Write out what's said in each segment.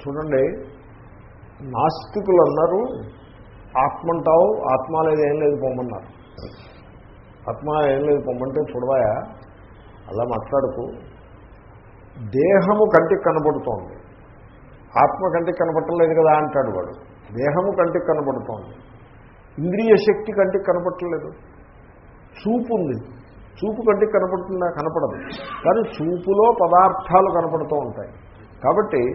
చూడండి నాస్తికులు అన్నారు ఆత్మ అంటావు ఆత్మ లేదు ఏం లేదు పొమ్మన్నారు. ఆత్మ ఏం లేదు పొమ్మంటే చూడవాయా? అలా మాట్లాడుకు దేహము కంటికి కనబడుతోంది. ఆత్మ కంటికి కనపట్టలేదు కదా అంటాడు వాడు. దేహము కంటికి కనబడుతోంది. ఇంద్రియ శక్తి కంటికి కనపట్టలేదు చూపు ఉంది. చూపు కంటికి కనపడుతుందా కనపడదు. కానీ చూపులో పదార్థాలు కనపడుతూ ఉంటాయి. కాబట్టి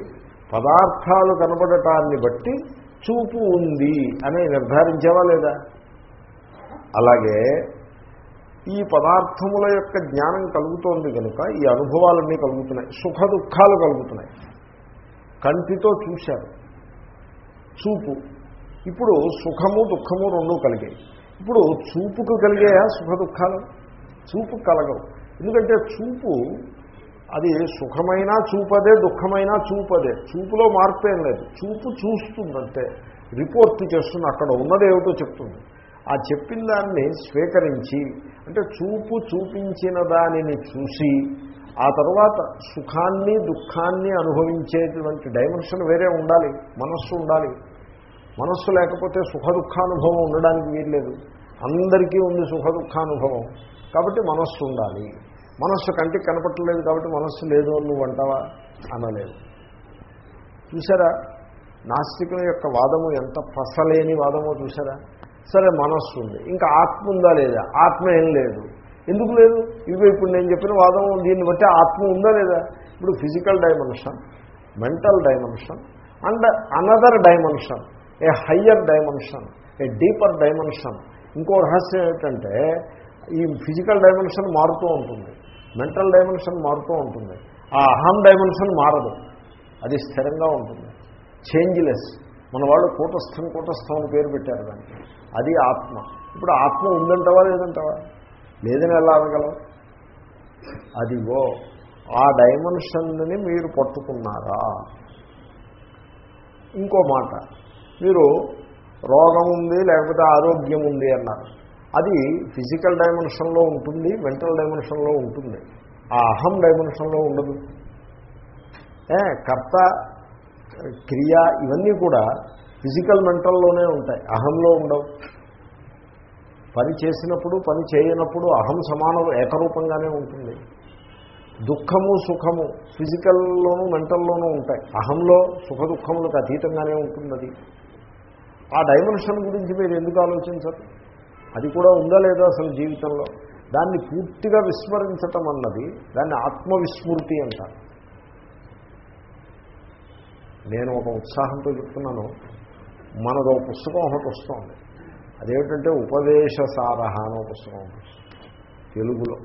పదార్థాలు కనపడటాన్ని బట్టి చూపు ఉంది అని నిర్ధారించేవా లేదా? అలాగే ఈ పదార్థముల యొక్క జ్ఞానం కలుగుతోంది కనుక ఈ అనుభవాలన్నీ కలుగుతున్నాయి. సుఖ దుఃఖాలు కలుగుతున్నాయి. కంటితో చూశారు. చూపు. ఇప్పుడు సుఖము దుఃఖము రెండూ కలిగాయి. ఇప్పుడు చూపుకు కలిగాయా సుఖ దుఃఖాలు? చూపు కలగవు. ఎందుకంటే చూపు అది సుఖమైనా చూపదే దుఃఖమైనా చూపదే. చూపులో మార్పేం లేదు. చూపు చూస్తుందంటే రిపోర్ట్ చేస్తుంది అక్కడ ఉన్నదేమిటో చెప్తుంది. ఆ చెప్పిన దాన్ని స్వీకరించి అంటే చూపు చూపించిన దానిని చూసి ఆ తర్వాత సుఖాన్ని దుఃఖాన్ని అనుభవించేటువంటి డైమెన్షన్ వేరే ఉండాలి మనస్సు ఉండాలి. మనస్సు లేకపోతే సుఖ దుఃఖానుభవం ఉండడానికి వీల్లేదు. అందరికీ ఉంది సుఖ దుఃఖానుభవం కాబట్టి మనస్సు ఉండాలి. మనస్సు కంటికి కనపట్టలేదు కాబట్టి మనస్సు లేదు నువ్వు అంటావా? అనలేదు. చూసారా? నాస్తికుల యొక్క వాదము ఎంత పసలేని వాదమో చూసారా? సరే మనస్సు ఉంది. ఇంకా ఆత్మ ఉందా లేదా? ఆత్మ ఏం లేదు. ఎందుకు లేదు? ఇవి ఇప్పుడు నేను చెప్పిన వాదం దీన్ని బట్టి ఆత్మ ఉందా లేదా? ఇప్పుడు physical dimension mental dimension and another dimension a higher dimension a deeper dimension. ఇంకో రహస్యం ఏంటంటే ఈ ఫిజికల్ డైమెన్షన్ మారుతూ ఉంటుంది. మెంటల్ డైమెన్షన్ మారుతూ ఉంటుంది. ఆ అహం డైమెన్షన్ మారదు. అది స్థిరంగా ఉంటుంది. చేంజ్లెస్. మన వాళ్ళు కూటస్థం కూటస్థం అని పేరు పెట్టారు దానికి. అది ఆత్మ. ఇప్పుడు ఆత్మ ఉందంటవా లేదంటవా? లేదని ఎలా అనగలం? అదిగో ఆ డైమెన్షన్ని మీరు పట్టుకున్నారా? ఇంకో మాట. మీరు రోగం ఉంది లేకపోతే ఆరోగ్యం ఉంది అన్నారు. అది ఫిజికల్ డైమెన్షన్లో ఉంటుంది మెంటల్ డైమెన్షన్లో ఉంటుంది. ఆ అహం డైమెన్షన్లో ఉండదు. కర్త క్రియ ఇవన్నీ కూడా ఫిజికల్ మెంటల్లోనే ఉంటాయి అహంలో ఉండవు. పని చేసినప్పుడు పని చేయనప్పుడు అహం సమాన ఏకరూపంగానే ఉంటుంది. దుఃఖము సుఖము ఫిజికల్లోనూ మెంటల్లోనూ ఉంటాయి. అహంలో సుఖ దుఃఖములకు అతీతంగానే ఉంటుంది అది. ఆ డైమెన్షన్ గురించి మీరు ఎందుకు ఆలోచించరు? అది కూడా ఉందా లేదా అసలు జీవితంలో? దాన్ని పూర్తిగా విస్మరించటం అన్నది దాన్ని ఆత్మవిస్మృతి అంటారు. నేను ఒక ఉత్సాహంతో చెప్తున్నాను. మనదో పుస్తకం ఒకటి వస్తుంది. అదేమిటంటే ఉపదేశ సారహ అనే పుస్తకం తెలుగులో.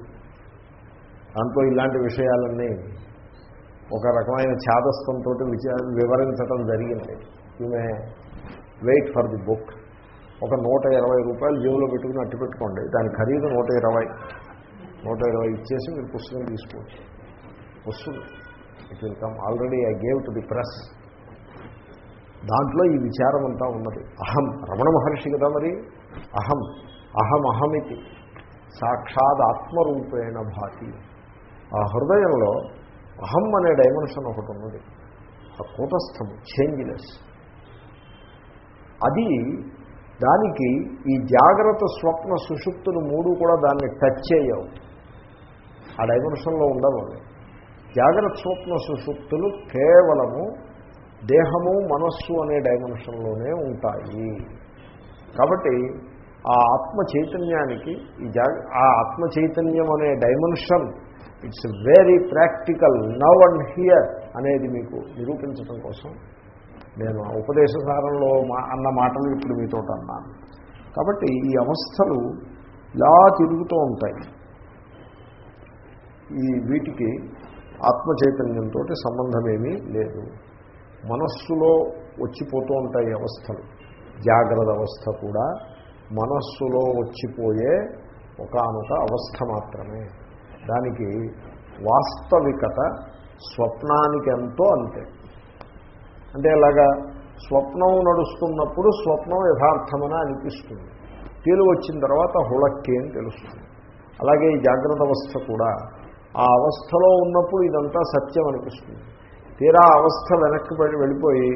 దాంట్లో ఇలాంటి విషయాలన్నీ ఒక రకమైన ఛాదస్థంతో విచార వివరించడం జరిగింది. ఈమె వెయిట్ ఫర్ ది బుక్ ఒక నూట ఇరవై రూపాయలు జేబులో పెట్టుకుని అట్టు పెట్టుకోండి. దాని ఖరీదు నూట ఇరవై. నూట ఇరవై ఇచ్చేసి మీరు పుస్తకం తీసుకోవచ్చు. వస్తుంది. It will come already I gave to the press దాంట్లో ఈ విచారం అంతా ఉన్నది. అహం. రమణ మహర్షి కదా మరి? అహం. అహం అహమితి. సాక్షాత్ ఆత్మరూపేణ భాతి. ఆ హృదయంలో అహం అనే డైమెన్షన్ ఒకటి ఉన్నది. ఆ కూటస్థము. చేంజ్లెస్ అది దానికి ఈ జాగ్రత్త స్వప్న సుషుప్తులు మూడు కూడా దాన్ని టచ్ చేయవు. ఆ డైమెన్షన్లో ఉండవు జాగ్రత్త స్వప్న సుషుప్తులు కేవలము దేహము మనస్సు అనే డైమెన్షన్లోనే ఉంటాయి. కాబట్టి ఆ ఆత్మ చైతన్యానికి ఈ ఆ ఆత్మ చైతన్యం అనే dimension it's very practical now and here అనేది మీకు నిరూపించడం కోసం నేను ఉపదేశ సారంలో మా అన్న మాటలు ఇప్పుడు మీతో అన్నాను. కాబట్టి ఈ అవస్థలు ఇలా తిరుగుతూ ఉంటాయి. ఈ వీటికి ఆత్మ చైతన్యంతో సంబంధమేమీ లేదు. మనస్సులో వచ్చిపోతూ ఉంటాయి అవస్థలు. జాగ్రత్త అవస్థ కూడా మనస్సులో వచ్చిపోయే ఒకనొక అవస్థ మాత్రమే. దానికి వాస్తవికత స్వప్నానికి ఎంతో అంతే. అంటే ఇలాగా స్వప్నం నడుస్తున్నప్పుడు స్వప్నం యథార్థమని అనిపిస్తుంది. తేలు వచ్చిన తర్వాత హుళక్కి అని తెలుస్తుంది. అలాగే ఈ జాగ్రత్త అవస్థ కూడా. ఆ అవస్థలో ఉన్నప్పుడు ఇదంతా సత్యం అనిపిస్తుంది. తీరా అవస్థ వెనక్కి పడి వెళ్ళిపోయి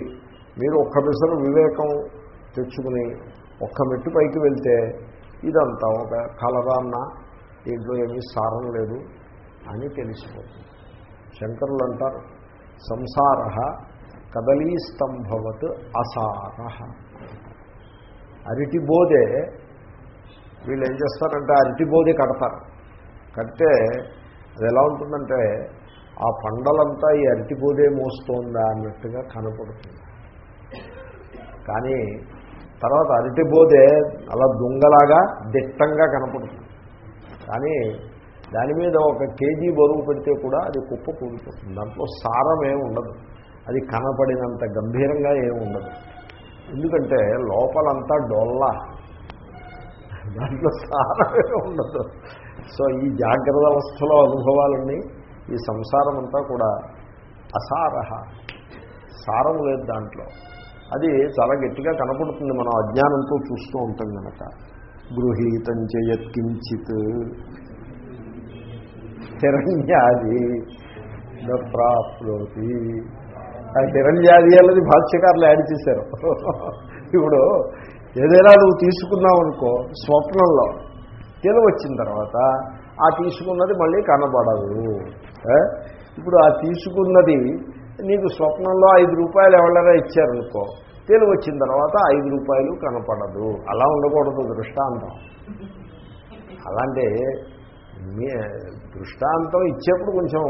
మీరు ఒక్క పిసరు వివేకం తెచ్చుకుని ఒక్క మెట్టు పైకి వెళ్తే ఇదంతా ఒక కలరాన్న దీంట్లో ఏమీ సారం లేదు అని తెలిసిపోతుంది. శంకరులు అంటారు సంసార కదలీ స్తంభవత్ అసార. అరటి బోధే వీళ్ళు ఏం చేస్తారంటే అరటి బోధి కడతారు. కడితే అది ఎలా ఉంటుందంటే ఆ పండలంతా ఈ అరటి బోధే మోస్తోందా అన్నట్టుగా కనపడుతుంది. కానీ తర్వాత అరటి బోధే అలా దొంగలాగా దిట్టంగా కనపడుతుంది. కానీ దాని మీద ఒక కేజీ బరువు పెడితే కూడా అది కుప్ప కూలిపోతుంది దాంట్లో సారం ఉండదు. అది కనపడినంత గంభీరంగా ఏమి ఉండదు. ఎందుకంటే లోపలంతా డొల్లా. దాంట్లో సారమే ఉండదు. సో ఈ జాగ్రత్త అవస్థలో అనుభవాలన్నీ ఈ సంసారం అంతా కూడా అసారహ. సారం లేదు దాంట్లో. అది చాలా గట్టిగా కనపడుతుంది. మనం అజ్ఞానంతో చూస్తూ ఉంటాం కనుక గృహీతం చేయత్కించిత్ హిరణ్యాది ప్రాప్లోతి హిరణ్యాది అన్నది భాష్యకారులు యాడ్ చేశారు. ఇప్పుడు ఏదైనా నువ్వు తీసుకున్నావు అనుకో స్వప్నంలో తెలివి వచ్చిన తర్వాత ఆ తీసుకున్నది మళ్ళీ కనబడదు. ఇప్పుడు ఆ తీసుకున్నది నీకు స్వప్నంలో ఐదు రూపాయలు ఎవరైనా ఇచ్చారనుకో తెలివి వచ్చిన తర్వాత ఐదు రూపాయలు కనపడదు. అలా ఉండకూడదు దృష్టాంతం. అలాంటి దృష్టాంతం ఇచ్చేప్పుడు కొంచెం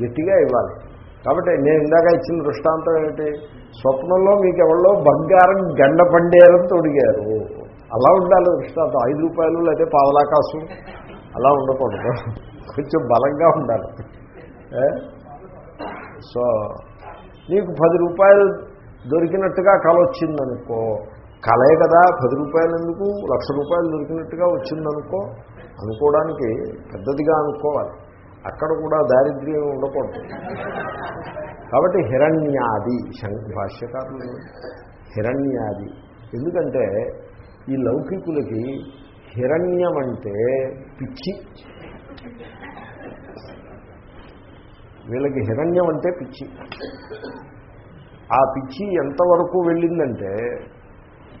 గట్టిగా ఇవ్వాలి. కాబట్టి నేను ఇందాక ఇచ్చిన దృష్టాంతం ఏమిటి? స్వప్నంలో మీకు ఎవరో బంగారం గండ పండేరని తొడిగారు. అలా ఉండాలి దృష్టాంతం. ఐదు రూపాయలు లేదా పావలాకాసు అలా ఉండకూడదు. కొంచెం బలంగా ఉండాలి. సో నీకు పది రూపాయలు దొరికినట్టుగా కళ వచ్చిందనుకో కళే కదా పది రూపాయలు ఎందుకు? లక్ష రూపాయలు దొరికినట్టుగా వచ్చిందనుకో అనుకోవడానికి పెద్దదిగా అనుకోవాలి. అక్కడ కూడా దారిద్ర్యం ఉండకూడదు. కాబట్టి హిరణ్యాది శంక భాష్యకారులు హిరణ్యాది. ఎందుకంటే ఈ లౌకికులకి హిరణ్యం అంటే పిచ్చి. వీళ్ళకి హిరణ్యం అంటే పిచ్చి. ఆ పిచ్చి ఎంతవరకు వెళ్ళిందంటే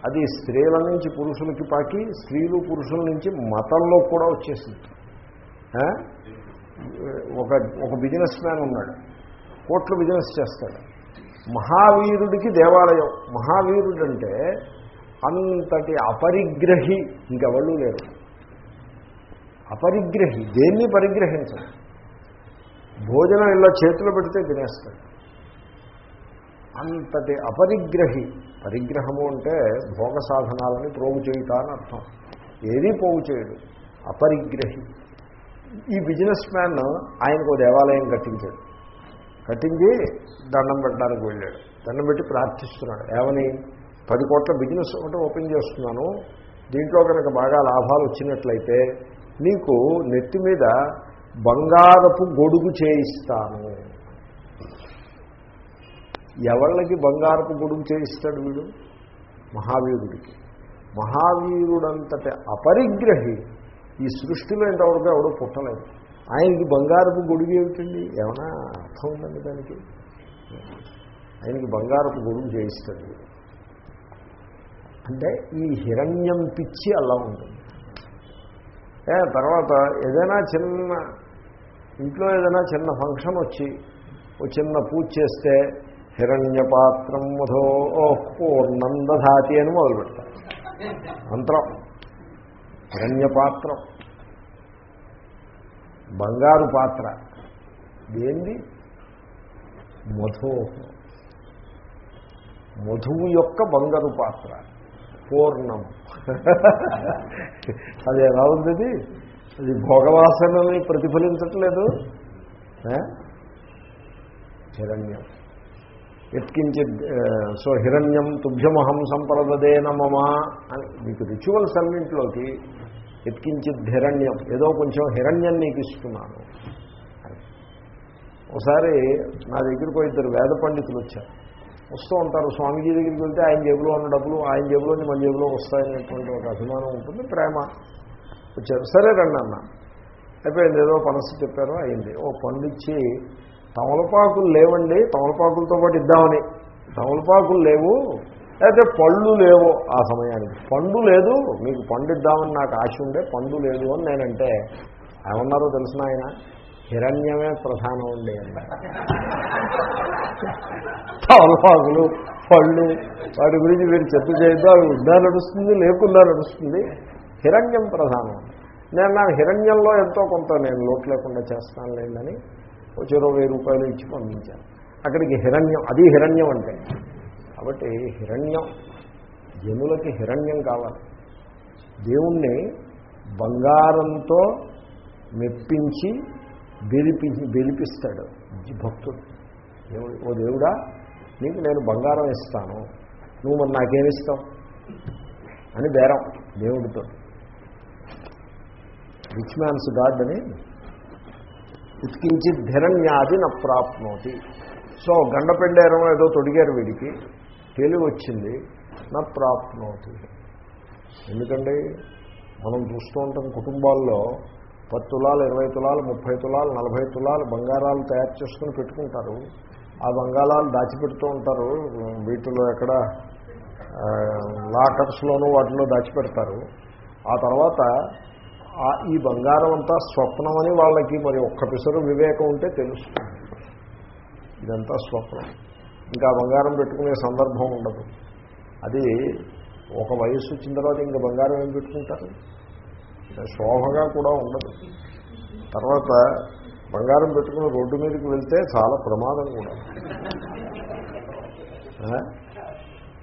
అది స్త్రీల నుంచి పురుషులకి పాకి స్త్రీలు పురుషుల నుంచి మతంలో కూడా వచ్చేసింది. ఒక ఒక బిజినెస్ మ్యాన్ ఉన్నాడు. కోట్లు బిజినెస్ చేస్తాడు. మహావీరుడికి దేవాలయం. మహావీరుడు అంటే అంతటి అపరిగ్రహి ఇంకెవళ్ళు లేరు. అపరిగ్రహి దేన్ని పరిగ్రహించడు భోజనం ఇలా చేతిలో పెడితే తినేస్తాడు. అంతటి అపరిగ్రహి పరిగ్రహము అంటే భోగ సాధనాలని ప్రోగు చేయుట అని అర్థం. ఏదీ పోగు చేయడు. అపరిగ్రహి. ఈ బిజినెస్ మ్యాన్ ఆయనకు దేవాలయం కట్టించాడు. కట్టించి దండం పెట్టడానికి వెళ్ళాడు. దండం పెట్టి ప్రార్థిస్తున్నాడు. ఏమని? పది కోట్ల బిజినెస్ ఒకటి ఓపెన్ చేస్తున్నాను. దీంట్లో కనుక బాగా లాభాలు వచ్చినట్లయితే నీకు నెత్తి మీద బంగారపు గొడుగు చేయిస్తాను. ఎవళ్ళకి బంగారపు గొడుగు చేయిస్తాడు వీడు? మహావీరుడికి. మహావీరుడంతటి అపరిగ్రహి ఈ సృష్టిలో ఇంతవరకు ఎవడో పుట్టలేదు. ఆయనకి బంగారపు గొడుగు ఏమిటండి? ఏమైనా అర్థం ఉందండి దానికి? ఆయనకి బంగారపు గొడుగు చేయిస్తుంది అంటే ఈ హిరణ్యం పిచ్చి అలా ఉంటుంది ఏ తర్వాత ఏదైనా చిన్న ఇంట్లో ఏదైనా చిన్న ఫంక్షన్ వచ్చి ఓ చిన్న పూజ చేస్తే హిరణ్యపాత్రం మధో పూర్ణం దధాతి అని మొదలు పెడతారు మంత్రం. హిరణ్యపాత్రం. బంగారు పాత్ర. ఏంది మధు మధువు యొక్క బంగారు పాత్ర. పూర్ణం. అది ఎలా ఉంది అది? అది భోగవాసనని ప్రతిఫలించట్లేదు. హిరణ్యం. ఎత్కించిత్ సో హిరణ్యం తుభ్యమహం సంప్రదదే నమమ అని. మీకు రిచువల్స్ అన్నింటిలోకి ఎత్కించిత్ హిరణ్యం ఏదో కొంచెం హిరణ్యం నీకు ఇస్తున్నాను. ఒకసారి నా దగ్గరికి ఇద్దరు వేద పండితులు వచ్చారు. వస్తూ ఉంటారు. స్వామీజీ దగ్గరికి వెళ్తే ఆయన జేబులో ఉన్న డబ్బులు ఆయన జేబులోని మన జేబులో వస్తాయనేటువంటి ఒక అభిమానం ఉంటుంది ప్రేమ వచ్చారు. సరే రండి అన్న. అయిపోయింది. ఏదో పనసు చెప్పారో అయింది. ఓ పండిచ్చి తమలపాకులు లేవండి తమలపాకులతో పాటు ఇద్దామని. తమలపాకులు లేవు అయితే పళ్ళు లేవు ఆ సమయానికి. పండు లేదు మీకు పండిద్దామని నాకు ఆశ ఉండే పండు లేదు అని నేనంటే ఏమన్నారో తెలిసిన ఆయన? హిరణ్యమే ప్రధానం ఉండే అన్నారు పళ్ళు వాటి గురించి మీరు చెప్పు చేయొద్దు అవి ఉన్నా నడుస్తుంది లేకుండా నడుస్తుంది. హిరణ్యం ప్రధానం. నేను నా హిరణ్యంలో ఎంతో కొంత నేను లోటు లేకుండా చేస్తాను లేదని ఒక ఇరవై వెయ్యి రూపాయలు ఇచ్చి పంపించాను. అక్కడికి హిరణ్యం అది హిరణ్యం అంటే. కాబట్టి హిరణ్యం జనులకి హిరణ్యం కావాలి. దేవుణ్ణి బంగారంతో మెప్పించి బెలిపి బెలిపిస్తాడు భక్తుడు. దేవుడు ఓ దేవుడా నీకు నేను బంగారం ఇస్తాను. నువ్వు మరి నాకేమిస్తావు అని బేరం దేవుడితో. రిచ్ మ్యాన్స్ గాడ్ అని ఉత్కించి ధిరణ్యాది నా ప్రాప్నోతి సో గండపెండేరం ఏదో తొడిగారు వీడికి. తెలివి వచ్చింది నా ప్రాప్నోతి ఎందుకండి మనం చూస్తూ ఉంటాం కుటుంబాల్లో పది తులాలు ఇరవై తులాలు ముప్పై తులాలు నలభై తులాలు బంగారాలు తయారు చేసుకుని పెట్టుకుంటారు. ఆ బంగారాలు దాచిపెడుతూ ఉంటారు. వీటిలో ఎక్కడ లాకర్స్లోనూ వాటిలో దాచిపెడతారు. ఆ తర్వాత ఆ ఈ బంగారం అంతా స్వప్నం అని వాళ్ళకి మరి ఒక్క పిసరు వివేకం ఉంటే తెలుస్తుంది. ఇదంతా స్వప్నం. ఇంకా బంగారం పెట్టుకునే సందర్భం ఉండదు. అది ఒక వయస్సు వచ్చిన తర్వాత ఇంకా బంగారం ఏం పెట్టుకుంటారు? శోభగా కూడా ఉండదు. తర్వాత బంగారం పెట్టుకుని రోడ్డు మీదకి వెళ్తే చాలా ప్రమాదం కూడా.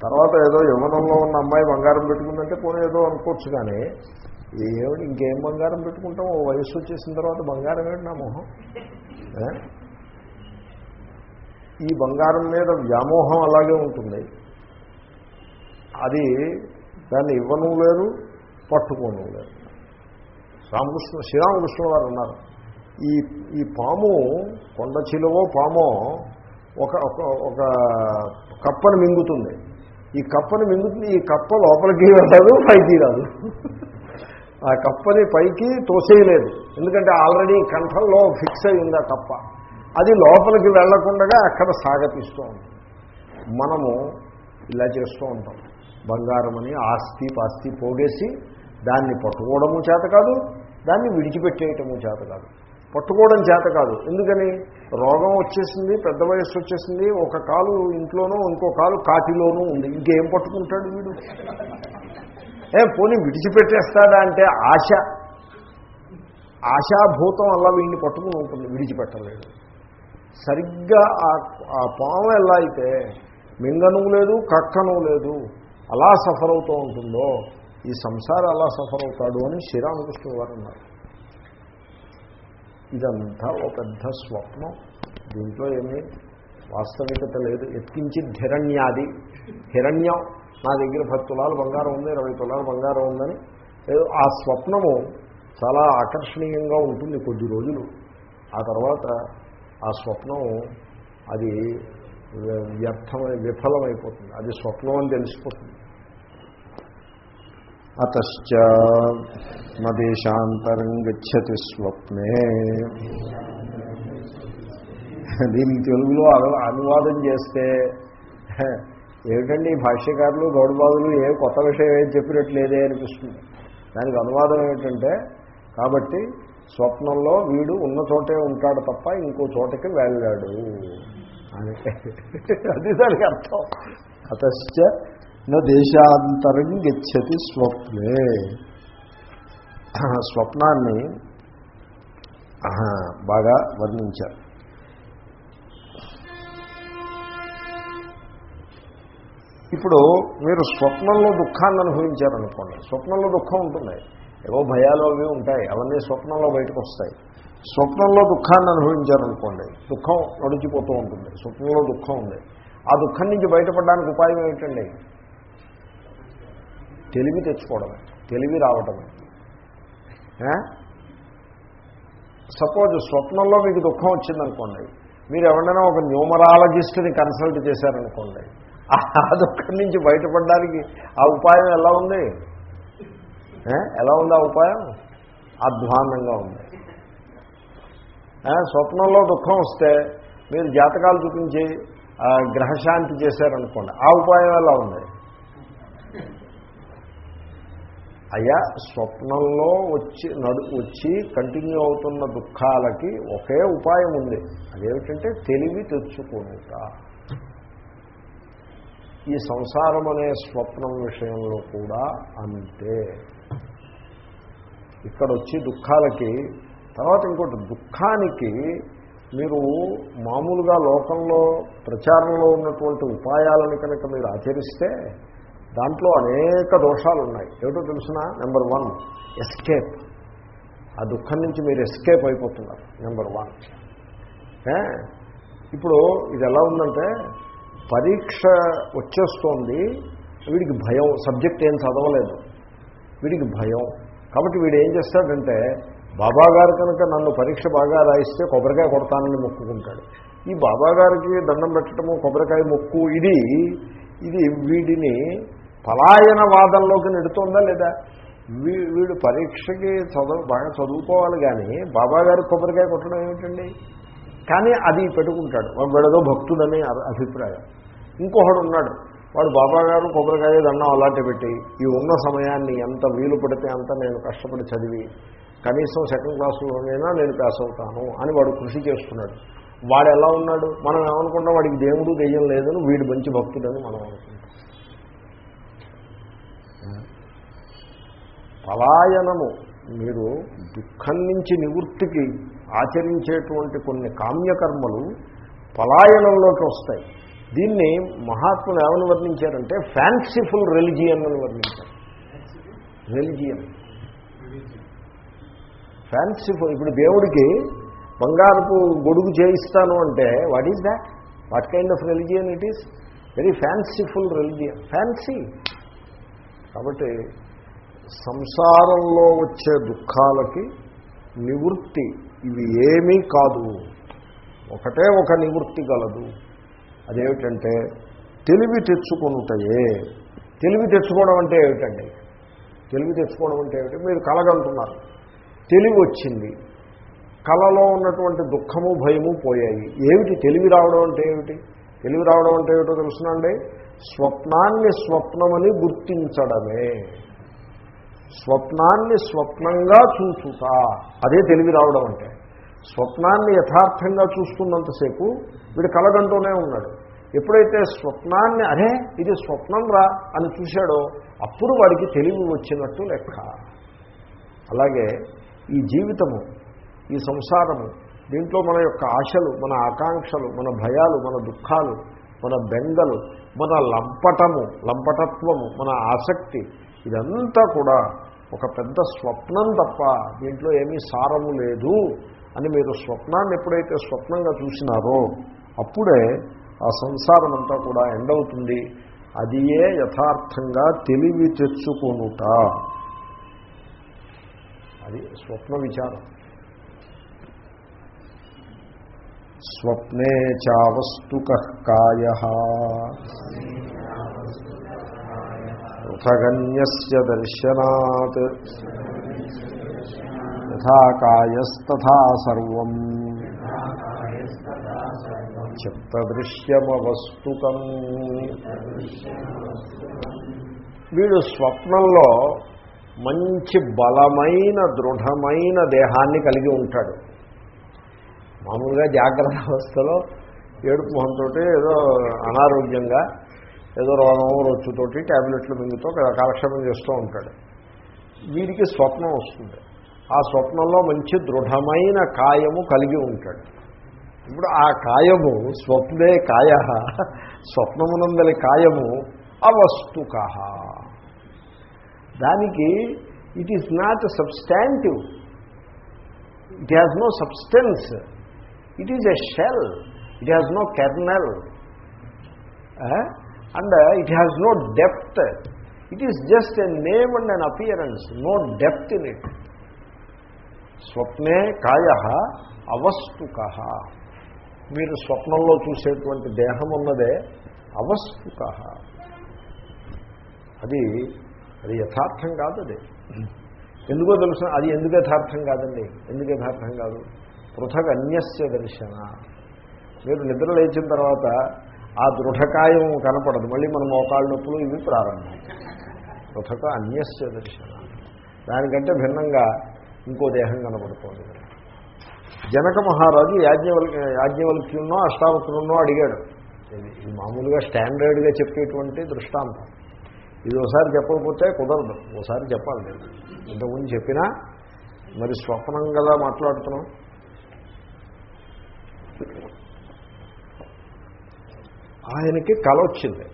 తర్వాత ఏదో యవనంలో ఉన్న అమ్మాయి బంగారం పెట్టుకుందంటే పోనీ ఏదో అనుకోవచ్చు కానీ ఏమిటి ఇంకేం బంగారం పెట్టుకుంటాం? ఓ వయస్సు వచ్చేసిన తర్వాత బంగారం ఏంటి నా మొహం? ఈ బంగారం మీద వ్యామోహం అలాగే ఉంటుంది. అది దాన్ని ఇవ్వను లేరు పట్టుకోను లేరు రామకృష్ణ శ్రీరామకృష్ణ వారు ఉన్నారు ఈ ఈ పాము కొండ చిలువో పామో ఒక ఒక ఒక కప్పను మింగుతుంది. ఈ కప్పని మింగుతుంది ఈ కప్ప లోపలికి వెళ్ళదు పైకి రాదు. ఆ కప్పని పైకి తోసేయలేదు. ఎందుకంటే ఆల్రెడీ కంఠంలో ఫిక్స్ అయింది ఆ కప్ప. అది లోపలికి వెళ్ళకుండా అక్కడ సాగతిస్తూ ఉంటుంది మనము ఇలా చేస్తూ ఉంటాం. బంగారం అని ఆస్తి పాస్తి పోగేసి దాన్ని పట్టుకోవడము చేత కాదు దాన్ని విడిచిపెట్టేయటము చేత కాదు. పట్టుకోవడం చేత కాదు. ఎందుకని? రోగం వచ్చేసింది పెద్ద వయస్సు వచ్చేసింది ఒక కాలు ఇంట్లోనూ ఇంకో కాలు కాటిలోనూ ఉంది. ఇంకేం పట్టుకుంటాడు వీడు? ఏ పోనీ విడిచిపెట్టేస్తాడా అంటే ఆశ. ఆశాభూతం అలా వీడిని పట్టుకుని ఉంటుంది విడిచిపెట్టలేడు సరిగ్గా ఆ- ఆ పాము ఎలా అయితే మింగను లేదు కక్కను లేదు అలా సఫర్ అవుతూ ఉంటుందో ఈ సంసారం అలా సఫర్ అవుతాడు అని శ్రీరామకృష్ణుడు వారు అన్నారు. ఇదంతా ఒక పెద్ద స్వప్నం. దీంట్లో ఏమీ వాస్తవికత లేదు. ఎత్కించి ధిరణ్యాది. హిరణ్యం నా దగ్గర పది తులాలు బంగారం ఉంది ఇరవై తులాలు బంగారం ఉందని. ఆ స్వప్నము చాలా ఆకర్షణీయంగా ఉంటుంది కొద్ది రోజులు. ఆ తర్వాత ఆ స్వప్నం అది వ్యర్థమై విఫలమైపోతుంది. అది స్వప్నం అని తెలిసిపోతుంది. అతశ్చ మదేశాంతరం గచ్చతి స్వప్నే. దీన్ని తెలుగులో అనువాదం చేస్తే ఏమిటండి ఈ భాష్యకారులు గౌడబాదులు ఏ కొత్త విషయం ఏం చెప్పినట్లేదే అనిపిస్తుంది. దానికి అనువాదం ఏమిటంటే కాబట్టి స్వప్నంలో వీడు ఉన్న చోటే ఉంటాడు తప్ప ఇంకో చోటకి వెళ్ళాడు. అని. అది దానికి అర్థం. అతశ్చ నా దేశాంతరం గచ్చతి స్వప్నే. స్వప్నాన్ని బాగా వర్ణించారు. ఇప్పుడు మీరు స్వప్నంలో దుఃఖాన్ని అనుభవించారనుకోండి. స్వప్నంలో దుఃఖం ఉంటుంది. ఏవో భయాలు అవి ఉంటాయి. అవన్నీ స్వప్నంలో బయటకు వస్తాయి స్వప్నంలో దుఃఖాన్ని అనుభవించారనుకోండి దుఃఖం నడిచిపోతూ ఉంటుంది. స్వప్నంలో దుఃఖం ఉంది. ఆ దుఃఖం నుంచి బయటపడడానికి ఉపాయం ఏమిటండి? తెలివి తెచ్చుకోవడమే. తెలివి రావడమే సపోజ్ స్వప్నంలో మీకు దుఃఖం వచ్చిందనుకోండి మీరు ఎవరైనా ఒక న్యూమరాలజిస్ట్ని కన్సల్ట్ చేశారనుకోండి ఆ దుఃఖం నుంచి బయటపడడానికి ఆ ఉపాయం ఎలా ఉంది? ఎలా ఉంది ఆ ఉపాయం? అధ్వాన్నంగా ఉంది. స్వప్నంలో దుఃఖం వస్తే మీరు జాతకాలు చూపించి గ్రహశాంతి చేశారనుకోండి ఆ ఉపాయం ఎలా ఉంది? అయ్యా స్వప్నంలో వచ్చి నడు వచ్చి కంటిన్యూ అవుతున్న దుఃఖాలకి ఒకే ఉపాయం ఉంది. అదేమిటంటే తెలివి తెచ్చుకుంటా ఈ సంసారం అనే స్వప్నం విషయంలో కూడా అంతే. ఇక్కడ వచ్చి దుఃఖాలకి తర్వాత ఇంకోటి దుఃఖానికి మీరు మామూలుగా లోకంలో ప్రచారంలో ఉన్నటువంటి ఉపాయాలను కనుక మీరు ఆచరిస్తే దాంట్లో అనేక దోషాలు ఉన్నాయి ఏమిటో తెలుసిన? నెంబర్ వన్ ఎస్కేప్ ఆ దుఃఖం నుంచి మీరు ఎస్కేప్ అయిపోతున్నారు. నెంబర్ వన్ ఇప్పుడు ఇది ఎలా ఉందంటే పరీక్ష వచ్చేస్తోంది వీడికి భయం సబ్జెక్ట్ ఏం చదవలేదు. వీడికి భయం. కాబట్టి వీడు ఏం చేస్తాడంటే బాబా గారు కనుక నన్ను పరీక్ష బాగా రాయిస్తే కొబ్బరికాయ కొడతానని మొక్కుకుంటాడు. ఈ బాబా గారికి దండం పెట్టడము కొబ్బరికాయ మొక్కు ఇది ఇది వీడిని పలాయన వాదంలోకి నెడుతోందా లేదా? వీడు పరీక్షకి చదువు బాగా చదువుకోవాలి కానీ బాబా గారికి కొబ్బరికాయ కొట్టడం ఏమిటండి? కానీ అది పెట్టుకుంటాడు. వాడు వీడదో భక్తుడని అభిప్రాయం. ఇంకొకడు ఉన్నాడు. వాడు బాబా గారు కొబ్బరికాయ దండం అలాంటి పెట్టి ఈ ఉన్న సమయాన్ని ఎంత వీలు పడితే అంత నేను కష్టపడి చదివి కనీసం సెకండ్ క్లాసులోనైనా నేను పాస్ అవుతాను అని వాడు కృషి చేస్తున్నాడు. వాడు ఎలా ఉన్నాడు? మనం ఏమనుకుంటాం? వాడికి దేవుడు దెయ్యం లేదని వీడు మంచి భక్తుడని మనం అనుకుంటాం. పలాయనము మీరు దుఃఖం నుంచి నివృత్తికి ఆచరించేటువంటి కొన్ని కామ్యకర్మలు పలాయనంలోకి వస్తాయి. దీన్ని మహాత్ములు ఏమని వర్ణించారంటే ఫ్యాన్సిఫుల్ రెలిజియన్ అని వర్ణించారు. రెలిజియన్ ఫ్యాన్సిఫుల్ ఇప్పుడు దేవుడికి బంగారపు గొడుగు చేయిస్తాను అంటే what is that what kind of religion it is very fanciful religion fancy కాబట్టి సంసారంలో వచ్చే దుఃఖాలకి నివృత్తి ఇవి ఏమీ కాదు. ఒకటే ఒక నివృత్తి గలదు. అదేమిటంటే తెలివి తెచ్చుకొనుటయే. తెలివి తెచ్చుకోవడం అంటే ఏమిటండి? తెలివి తెచ్చుకోవడం అంటే ఏమిటి? మీరు కలగంటున్నారు. తెలివి వచ్చింది. కళలో ఉన్నటువంటి దుఃఖము భయము పోయాయి. ఏమిటి? తెలివి రావడం అంటే ఏమిటి? తెలివి రావడం అంటే ఏమిటో తెలుసునండి. స్వప్నాన్ని స్వప్నమని గుర్తించడమే. స్వప్నాన్ని స్వప్నంగా చూచుట. అదే తెలివి రావడం అంటే. స్వప్నాన్ని యథార్థంగా చూస్తున్నంతసేపు వీడు కలగంటూనే ఉన్నాడు. ఎప్పుడైతే స్వప్నాన్ని అరే ఇది స్వప్నం రా అని చూశాడో అప్పుడు వాడికి తెలివి వచ్చినట్టు లెక్క. అలాగే ఈ జీవితము ఈ సంసారము దీంట్లో మన యొక్క ఆశలు మన ఆకాంక్షలు మన భయాలు మన దుఃఖాలు మన బెంగలు మన లంపటము లంపటత్వము మన ఆసక్తి ఇదంతా కూడా ఒక పెద్ద స్వప్నం తప్ప దీంట్లో ఏమీ సారము లేదు అని మీరు స్వప్నాన్ని ఎప్పుడైతే స్వప్నంగా చూసినారో అప్పుడే ఆ సంసారం అంతా కూడా ఎండవుతుంది. అది ఏ యథార్థంగా తెలివి తెచ్చుకొనుట. అది స్వప్న విచారం. స్వప్నే చావస్తు కాయ. పృథగన్యస్య దర్శనాత్. యథా కాయస్తథా సర్వం. చిత్తదృశ్యమవస్తుకం. వీడు స్వప్నంలో మంచి బలమైన దృఢమైన దేహాన్ని కలిగి ఉంటాడు. మామూలుగా జాగ్రత్త అవస్థలో ఏడుపు మొహంతో ఏదో అనారోగ్యంగా ఏదో రోగం రొచ్చుతోటి ట్యాబ్లెట్లు మింగుతో కాలక్షేపం చేస్తూ ఉంటాడు. వీడికి స్వప్నం వస్తుంది. ఆ స్వప్నంలో మంచి దృఢమైన కాయము కలిగి ఉంటాడు. ఇప్పుడు ఆ కాయము స్వప్నే కాయ స్వప్నమునందలి కాయము అవస్తుక. దానికి it is not substantive it has no substance it is a shell it has no kernel and it has no depth it is just a name and an appearance no depth in it స్వప్నే కాయ అవస్తుక మీరు స్వప్నంలో చూసేటువంటి దేహం ఉన్నదే అవస్థుక. అది అది యథార్థం కాదు అది. ఎందుకో తెలుసు? అది ఎందుకు యథార్థం కాదండి? ఎందుకు యథార్థం కాదు? పృథక్ అన్యస్య దర్శన. మీరు నిద్ర లేచిన తర్వాత ఆ దృఢకాయం కనపడదు. మళ్ళీ మన మోకాళ్ళ నొప్పులు ఇవి ప్రారంభం. పృథక అన్యస్య దర్శన. దానికంటే భిన్నంగా ఇంకో దేహం కనపడుతోంది. జనక మహారాజు యాజ్ఞవల్ యాజ్ఞవల్క్యున్నో అష్టావక్రున్నో అడిగాడు. ఇది మామూలుగా స్టాండర్డ్గా చెప్పేటువంటి దృష్టాంతం. ఇది ఒకసారి చెప్పకపోతే కుదరదు. ఒకసారి చెప్పాలి నేను. ఇంతకుముందు చెప్పినా మరి స్వప్నం కదా మాట్లాడుతున్నాం ఆయనకి కళ వచ్చింది.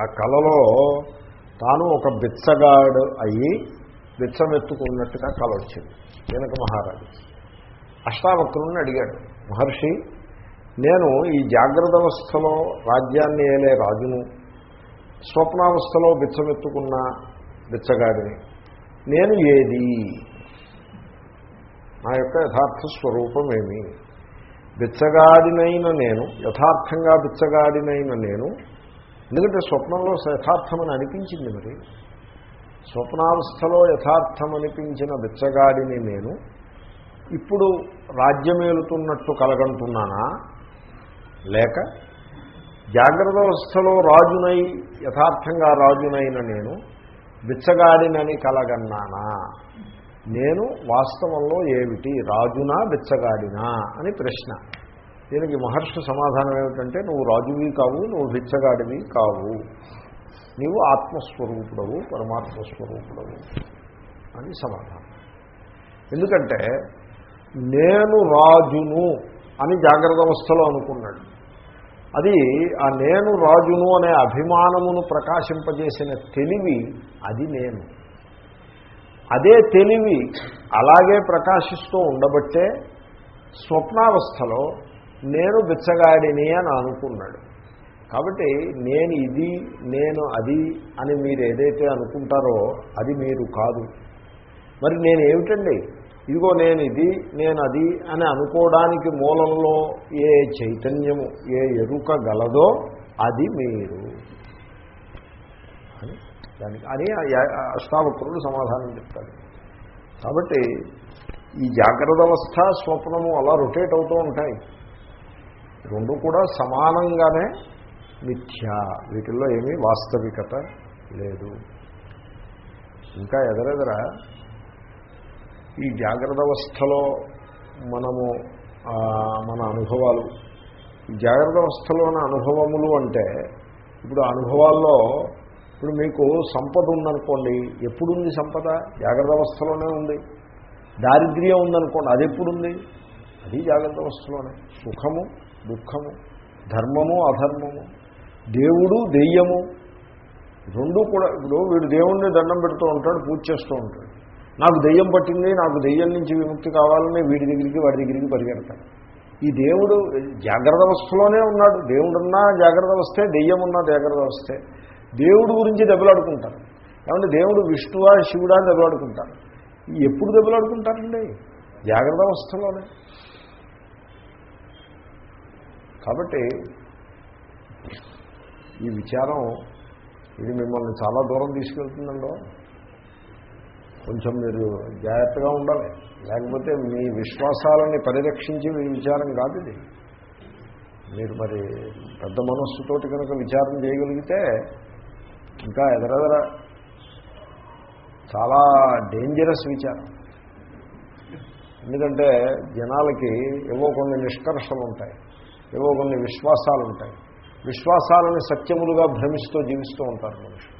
ఆ కళలో తాను ఒక బిచ్చగాడు అయ్యి బిచ్చమెత్తుకున్నట్టుగా కళ వచ్చింది. జనక మహారాజు అష్టావక్రుణ్ణి అడిగాడు మహర్షి నేను ఈ జాగ్రత్త అవస్థలో రాజ్యాన్ని ఏలే రాజును స్వప్నావస్థలో బిచ్చమెత్తుకున్న బిచ్చగాడిని. నేను ఏది? నా యొక్క యథార్థ స్వరూపమేమి? బిచ్చగాడినైన నేను యథార్థంగా బిచ్చగాడినైన నేను ఎందుకంటే స్వప్నంలో యథార్థమని అనిపించింది మరి. స్వప్నావస్థలో యథార్థమనిపించిన బిచ్చగాడిని నేను ఇప్పుడు రాజ్యమేలుతున్నట్టు కలగంటున్నానా? లేక జాగ్రత్త అవస్థలో రాజునై యథార్థంగా రాజునైన నేను బిచ్చగాడినని కలగన్నానా? నేను వాస్తవంలో ఏమిటి? రాజునా బిచ్చగాడినా? అని ప్రశ్న. దీనికి మహర్షి సమాధానం ఏమిటంటే నువ్వు రాజువి కావు నువ్వు బిచ్చగాడివి కావు. నీవు ఆత్మస్వరూపుడవు పరమాత్మ స్వరూపుడవు అని సమాధానం. ఎందుకంటే నేను రాజును అని జాగ్రత్త అవస్థలో అనుకున్నాడు. అది ఆ నేను రాజును అనే అభిమానమును ప్రకాశింపజేసిన తెలివి అది నేను. అదే తెలివి అలాగే ప్రకాశిస్తూ ఉండబట్టే స్వప్నావస్థలో నేను బిచ్చగాడిని అని అనుకున్నాడు. కాబట్టి నేను ఇది నేను అది అని మీరు ఏదైతే అనుకుంటారో అది మీరు కాదు. మరి నేను ఏమిటండి? ఇదిగో నేను ఇది నేను అది అని అనుకోవడానికి మూలంలో ఏ చైతన్యము ఏ ఎరుక గలదో అది మీరు. అని దానికి అని అష్టావక్రుడు సమాధానం చెప్తాడు. కాబట్టి ఈ జాగ్రత్త అవస్థ స్వప్నము అలా రొటేట్ అవుతూ ఉంటాయి. రెండు కూడా సమానంగానే మిథ్యా. వీటిల్లో ఏమీ వాస్తవికత లేదు. ఇంకా ఎదరెదర ఈ జాగ్రత్త అవస్థలో మనము మన అనుభవాలు. ఈ జాగ్రత్త అవస్థలోని అనుభవములు అంటే ఇప్పుడు అనుభవాల్లో ఇప్పుడు మీకు సంపద ఉందనుకోండి ఎప్పుడుంది సంపద? జాగ్రత్త అవస్థలోనే ఉంది. దారిద్ర్యం ఉందనుకోండి అది ఎప్పుడుంది? అది జాగ్రత్త అవస్థలోనే. సుఖము దుఃఖము ధర్మము అధర్మము దేవుడు దెయ్యము రెండు కూడా. ఇప్పుడు వీడు దేవుణ్ణి దండం పెడుతూ ఉంటాడు పూజ చేస్తూ ఉంటాడు. నాకు దెయ్యం పట్టింది నాకు దెయ్యం నుంచి విముక్తి కావాలని వీడి దగ్గరికి వాడి దగ్గరికి పరిగెడతాడు. ఈ దేవుడు జాగ్రత్త అవస్థలోనే ఉన్నాడు. దేవుడున్నా జాగ్రత్త అవస్థే దెయ్యం ఉన్నా జాగ్రత్త అవస్థే. దేవుడు గురించి దెబ్బలాడుకుంటారు ఏమంటే దేవుడు విష్ణువా శివుడా అని దెబ్బలాడుకుంటారు ఎప్పుడు దెబ్బలాడుకుంటారండి జాగ్రత్త అవస్థలోనే. కాబట్టి ఈ విచారం ఇది మిమ్మల్ని చాలా దూరం తీసుకెళ్తుందండో? కొంచెం మీరు జాగ్రత్తగా ఉండాలి. లేకపోతే మీ విశ్వాసాలని పరిరక్షించి మీ విచారం కాదు ఇది. మీరు మరి పెద్ద మనస్సుతోటి కనుక విచారం చేయగలిగితే ఇంకా ఎదరెదర చాలా డేంజరస్ విచారం. ఎందుకంటే జనాలకి ఏవో కొన్ని నిష్కర్షలు ఉంటాయి ఏవో కొన్ని విశ్వాసాలు ఉంటాయి విశ్వాసాలను సత్యములుగా భ్రమిస్తూ జీవిస్తూ ఉంటారు మనుషులు.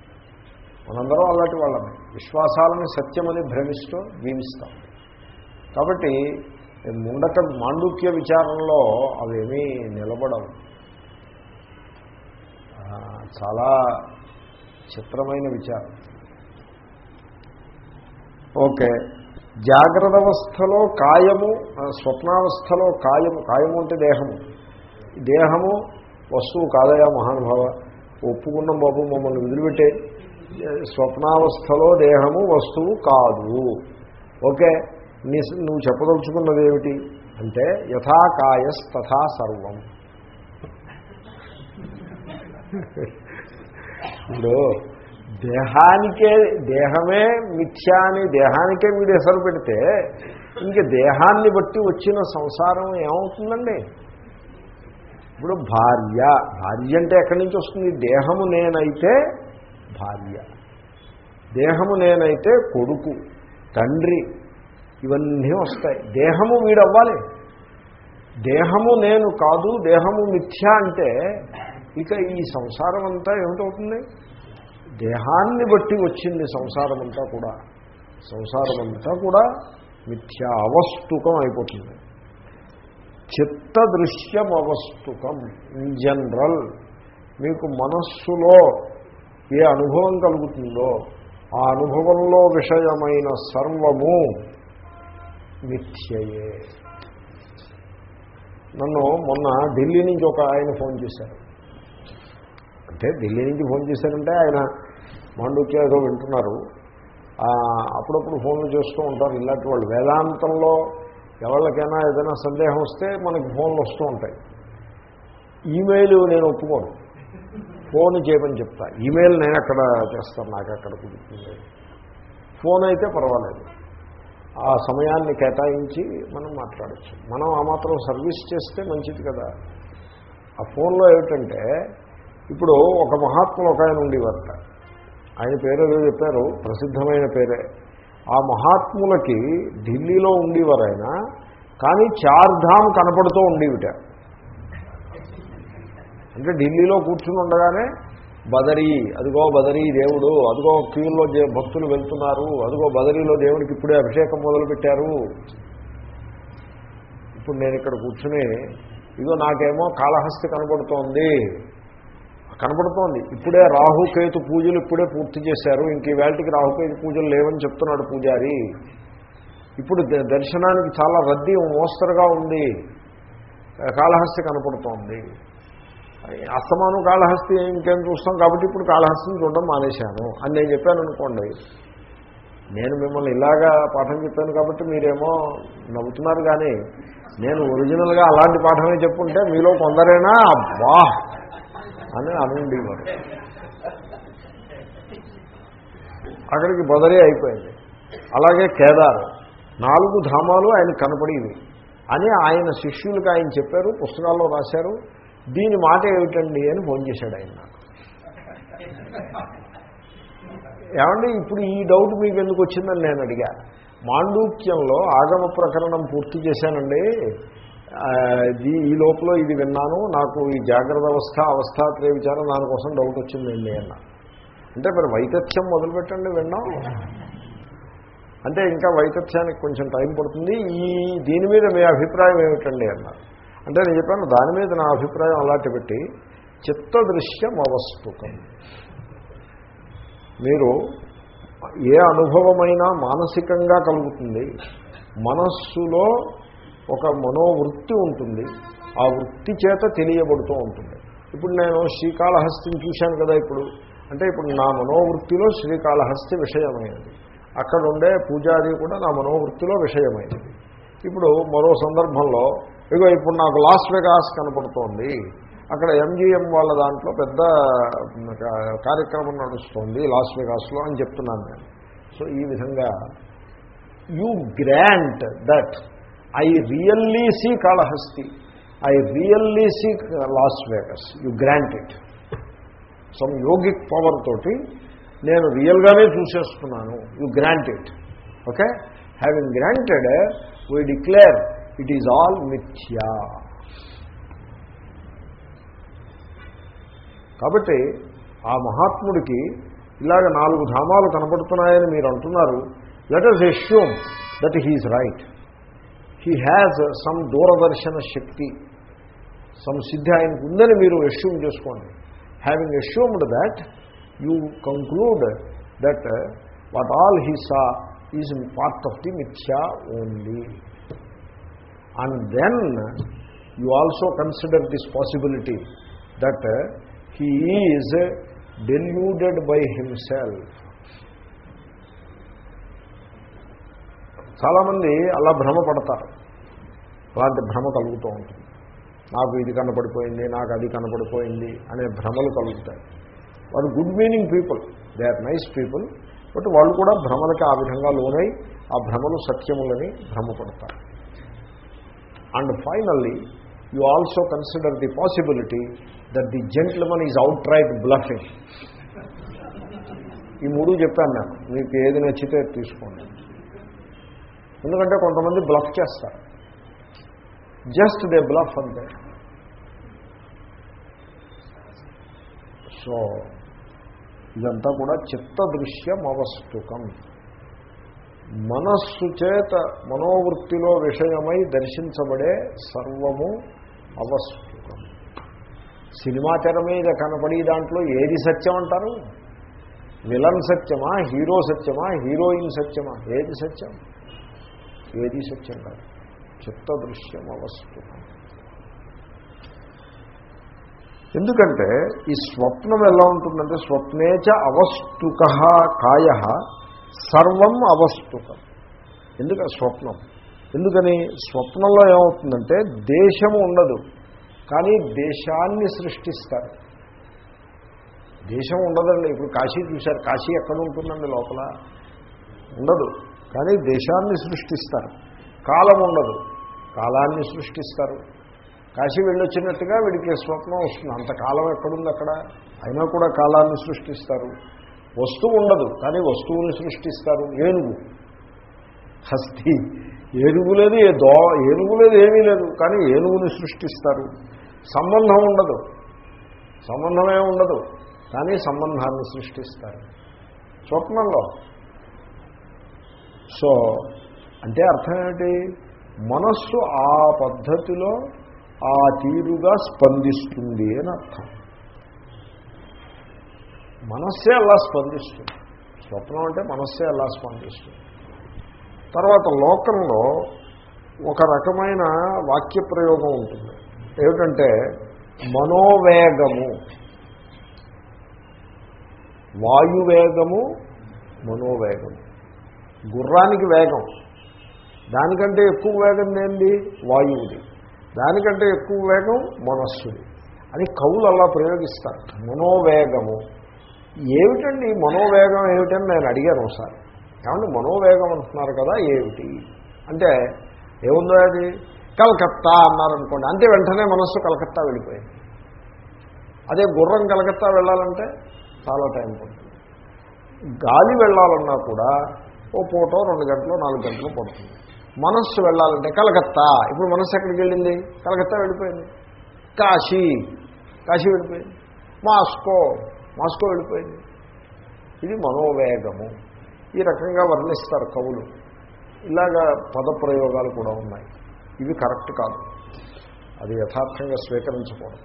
మనందరం అలాంటి వాళ్ళమే. విశ్వాసాలని సత్యమని భ్రమిస్తూ జీవిస్తాం. కాబట్టి ముండక మాండూక్య విచారంలో అవేమీ నిలబడవు. చాలా చిత్రమైన విచారం. ఓకే. జాగ్రత్త అవస్థలో కాయము స్వప్నావస్థలో కాయము కాయము అంటే దేహము. దేహము వస్తువు కాదయా మహానుభావ? ఒప్పుకున్నాం బాబు మమ్మల్ని వదిలిపెట్టే. స్వప్నావస్థలో దేహము వస్తువు కాదు. ఓకే నీ నువ్వు చెప్పదలుచుకున్నది ఏమిటి అంటే యథాకాయస్ తథా సర్వం. ఇప్పుడు దేహానికే దేహమే మిథ్యా అని దేహానికే వీడు ఎసరు పెడితే ఇంక దేహాన్ని బట్టి వచ్చిన సంసారం ఏమవుతుందండి? ఇప్పుడు భార్య భార్య అంటే ఎక్కడి నుంచి వస్తుంది? దేహము నేనైతే భార్య. దేహము నేనైతే కొడుకు తండ్రి ఇవన్నీ వస్తాయి. దేహము వీడవ్వాలి. దేహము నేను కాదు దేహము మిథ్య అంటే ఇక ఈ సంసారం అంతా ఏమిటవుతుంది? దేహాన్ని బట్టి వచ్చింది సంసారం అంతా కూడా. సంసారం అంతా కూడా మిథ్యా అవస్తుకం అయిపోతుంది చిత్తదృశ్యం అవస్తుకం ఇన్ జనరల్. మీకు మనస్సులో ఏ అనుభవం కలుగుతుందో ఆ అనుభవంలో విషయమైన సర్వము మిథ్యయే. నన్ను మొన్న ఢిల్లీ నుంచి ఒక ఆయన ఫోన్ చేశారు. అంటే ఢిల్లీ నుంచి ఫోన్ చేశారంటే ఆయన మాండుక్య ఏదో వింటున్నారు. అప్పుడప్పుడు ఫోన్లు చేస్తూ ఉంటారు ఇలాంటి వాళ్ళు. వేదాంతంలో ఎవరికైనా ఏదైనా సందేహం వస్తే మనకి ఫోన్లు వస్తూ ఉంటాయి. ఈమెయిల్ నేను ఒప్పుకోను. ఫోన్ చేయమని చెప్తా. ఈమెయిల్ నేను అక్కడ చేస్తాను నాకు అక్కడ కుదురుతుంది. ఫోన్ అయితే పర్వాలేదు. ఆ సమయాన్ని కేటాయించి మనం మాట్లాడచ్చు. మనం ఆ మాత్రం సర్వీస్ చేస్తే మంచిది కదా. ఆ ఫోన్లో ఏమిటంటే ఇప్పుడు ఒక మహాత్ములు ఒక ఆయన ఉండేవారట. ఆయన పేరు ఏదో చెప్పారు ప్రసిద్ధమైన పేరే. ఆ మహాత్ములకి ఢిల్లీలో ఉండేవారు ఆయన కానీ చార్ధామ్ కనపడుతూ ఉండేవిట. అంటే ఢిల్లీలో కూర్చుని ఉండగానే బదరీ అదిగో బదరీ దేవుడు అదిగో క్యూల్లో భక్తులు వెళ్తున్నారు అదిగో బదరీలో దేవుడికి ఇప్పుడే అభిషేకం మొదలుపెట్టారు. ఇప్పుడు నేను ఇక్కడ కూర్చుని ఇదిగో నాకేమో కాళహస్తి కనబడుతోంది. కనబడుతోంది. ఇప్పుడే రాహుకేతు పూజలు ఇప్పుడే పూర్తి చేశారు. ఇంక ఈ వేళటికి రాహుకేతు పూజలు లేవని చెప్తున్నాడు పూజారి. ఇప్పుడు ద- దర్శనానికి చాలా రద్దీ మోస్తరుగా ఉంది. కాళహస్తి కనపడుతోంది. అస్తమానం కాళహస్తి ఇంకేం చూస్తాం కాబట్టి ఇప్పుడు కాళహస్తిని చూడడం మానేశాను. అని నేను చెప్పాను అనుకోండి. నేను మిమ్మల్ని ఇలాగా పాఠం చెప్పాను కాబట్టి మీరేమో నవ్వుతున్నారు కానీ నేను ఒరిజినల్గా అలాంటి పాఠమే చెప్పుంటే మీలో కొందరైనా? అబ్బా! అని అనుండేవారు. అక్కడికి బదరీ అయిపోయింది. అలాగే కేదార్. నాలుగు ధామాలు ఆయన కనపడేవి. అని ఆయన శిష్యులకు ఆయన చెప్పారు పుస్తకాల్లో రాశారు. దీని మాట ఏమిటండి అని ఫోన్ చేశాడు ఆయన నాకు. ఏమండి ఇప్పుడు ఈ డౌట్ మీకు ఎందుకు వచ్చిందని నేను అడిగా. మాండూక్యంలో ఆగమ ప్రకరణం పూర్తి చేశానండి. ఇది ఈ లోపల ఇది విన్నాను నాకు ఈ జాగ్రత్త అవస్థ అవస్థాత్రయ విచారం దానికోసం డౌట్ వచ్చిందండి అన్న. అంటే మరి వైతథ్యం మొదలుపెట్టండి విన్నాం. అంటే ఇంకా వైతథ్యానికి కొంచెం టైం పడుతుంది. ఈ దీని మీద మీ అభిప్రాయం ఏమిటండి అన్నారు. అంటే నేను చెప్పాను దాని మీద నా అభిప్రాయం అలాంటి పెట్టి చిత్తదృశ్యం అవస్థుతం మీరు ఏ అనుభవమైనా మానసికంగా కలుగుతుంది మనస్సులో ఒక మనోవృత్తి ఉంటుంది ఆ వృత్తి చేత తెలియబడుతూ ఉంటుంది. ఇప్పుడు నేను శ్రీకాళహస్తిని చూశాను కదా ఇప్పుడు. అంటే ఇప్పుడు నా మనోవృత్తిలో శ్రీకాళహస్తి విషయమైనది. అక్కడ ఉండే పూజాది కూడా నా మనోవృత్తిలో విషయమైనది. ఇప్పుడు మరో సందర్భంలో ఇగో ఇప్పుడు నాకు లాస్ వెగాస్ కనపడుతోంది. అక్కడ ఎంజీఎం వాళ్ళ దాంట్లో పెద్ద కార్యక్రమం నడుస్తోంది లాస్ వెగాస్లో అని చెప్తున్నాను నేను. సో ఈ విధంగా you grant that I really see Kalahasti. I really see Las Vegas. You grant it. Some yogic power తోటి నేను రియల్గానే చూసేస్తున్నాను. You grant it. Okay? Having granted we declare it is all మిథ్యా. కాబట్టి ఆ మహాత్ముడికి ఇలాగ నాలుగు ధామాలు కనపడుతున్నాయని మీరు అంటున్నారు. Let us assume that he's right he has some దూరదర్శన శక్తి సమ్ సిద్ధి ఆయనకు ఉందని మీరు ఎష్యూమ్ చేసుకోండి. Having assumed that you conclude that what all he saw is part of the మిథ్యా only and then you also consider this possibility that he is deluded by himself చాలామంది అలా భ్రమపడతారు అలాంటి భ్రమ కలుగుతూ ఉంటుంది. నాకు ఇది కనపడిపోయింది నాకు అది కనపడిపోయింది అనే భ్రమలు కలుగుతాయి. వారు good meaning people they are nice people but వాళ్ళు కూడా భ్రమలకి ఆ విధంగా లోనై ఆ భ్రమలు సత్యములని భ్రమపడతారు. And finally you also consider the possibility that the gentleman is outright bluffing ఈ మూడు చెప్పాను నేను. మీకు ఏది నచ్చితే తీసుకోండి. ఎందుకంటే కొంతమంది బ్లఫ్ చేస్తారు. జస్ట్ దే బ్లఫ్ అంతే. సో ఇదంతా కూడా చిత్త దృశ్యం అవస్తుకం మనస్సు చేత మనోవృత్తిలో విషయమై దర్శించబడే సర్వము అవస్తుకం సినిమా తెర మీద కనపడి దాంట్లో ఏది సత్యం అంటారు? విలన్ సత్యమా? హీరో సత్యమా? హీరోయిన్ సత్యమా? ఏది సత్యం? ఏది సత్యం కాదు. చిత్త దృశ్యం ఎందుకంటే ఈ స్వప్నం ఎలా ఉంటుందంటే స్వప్నేచ అవస్తుక కాయ సర్వం అవస్థుతం ఎందుక స్వప్నం? ఎందుకని? స్వప్నంలో ఏమవుతుందంటే దేశము ఉండదు. కానీ దేశాన్ని సృష్టిస్తారు. దేశం ఉండదండి. ఇప్పుడు కాశీ చూశారు. కాశీ ఎక్కడ ఉంటుందండి లోపల? ఉండదు. కానీ దేశాన్ని సృష్టిస్తారు. కాలం ఉండదు. కాలాన్ని సృష్టిస్తారు. కాశీ వెళ్ళొచ్చినట్టుగా వీడికి స్వప్నం వస్తుంది. అంత కాలం ఎక్కడుంది అక్కడ? అయినా కూడా కాలాన్ని సృష్టిస్తారు. వస్తువు ఉండదు కానీ వస్తువుని సృష్టిస్తారు ఏనుగు. హస్తి ఏనుగు లేదు ఏ దో ఏనుగు లేదు ఏమీ లేదు కానీ ఏనుగుని సృష్టిస్తారు. సంబంధం ఉండదు. సంబంధమే ఉండదు కానీ సంబంధాన్ని సృష్టిస్తారు. స్వప్నంలో. సో అంటే అర్థం ఏంటి మనస్సు ఆ పద్ధతిలో ఆ తీరుగా స్పందిస్తుంది అని అర్థం. మనస్సే అలా స్పందిస్తుంది. స్వప్నం అంటే మనస్సే అలా స్పందిస్తుంది. తర్వాత లోకంలో ఒక రకమైన వాక్య ప్రయోగం ఉంటుంది. ఏమిటంటే మనోవేగము. వాయువేగము మనోవేగము. గుర్రానికి వేగం. దానికంటే ఎక్కువ వేగం ఏంటి వాయువుది. దానికంటే ఎక్కువ వేగం మనస్సుది. అని కవులు అలా ప్రయోగిస్తారు. మనోవేగము. ఏమిటండి మనోవేగం ఏమిటని నేను అడిగాను ఒకసారి. ఏమంటే మనోవేగం అంటున్నారు కదా ఏమిటి? అంటే ఏముందో అది? కలకత్తా అన్నారనుకోండి. అంతే వెంటనే మనస్సు కలకత్తా వెళ్ళిపోయింది. అదే గుర్రం కలకత్తా వెళ్ళాలంటే చాలా టైం పడుతుంది. గాలి వెళ్ళాలన్నా కూడా ఓ పూటో రెండు గంటలు నాలుగు గంటలు పడుతుంది. మనస్సు వెళ్ళాలంటే కలకత్తా. ఇప్పుడు మనస్సు ఎక్కడికి వెళ్ళింది? కలకత్తా వెళ్ళిపోయింది. కాశీ. కాశీ వెళ్ళిపోయింది. మాస్కో. మాస్కో వెళ్ళిపోయింది. ఇది మనోవేగము. ఈ రకంగా వర్ణిస్తారు కవులు. ఇలాగా పదప్రయోగాలు కూడా ఉన్నాయి. ఇవి కరెక్ట్ కాదు. అది యథార్థంగా స్వీకరించకూడదు.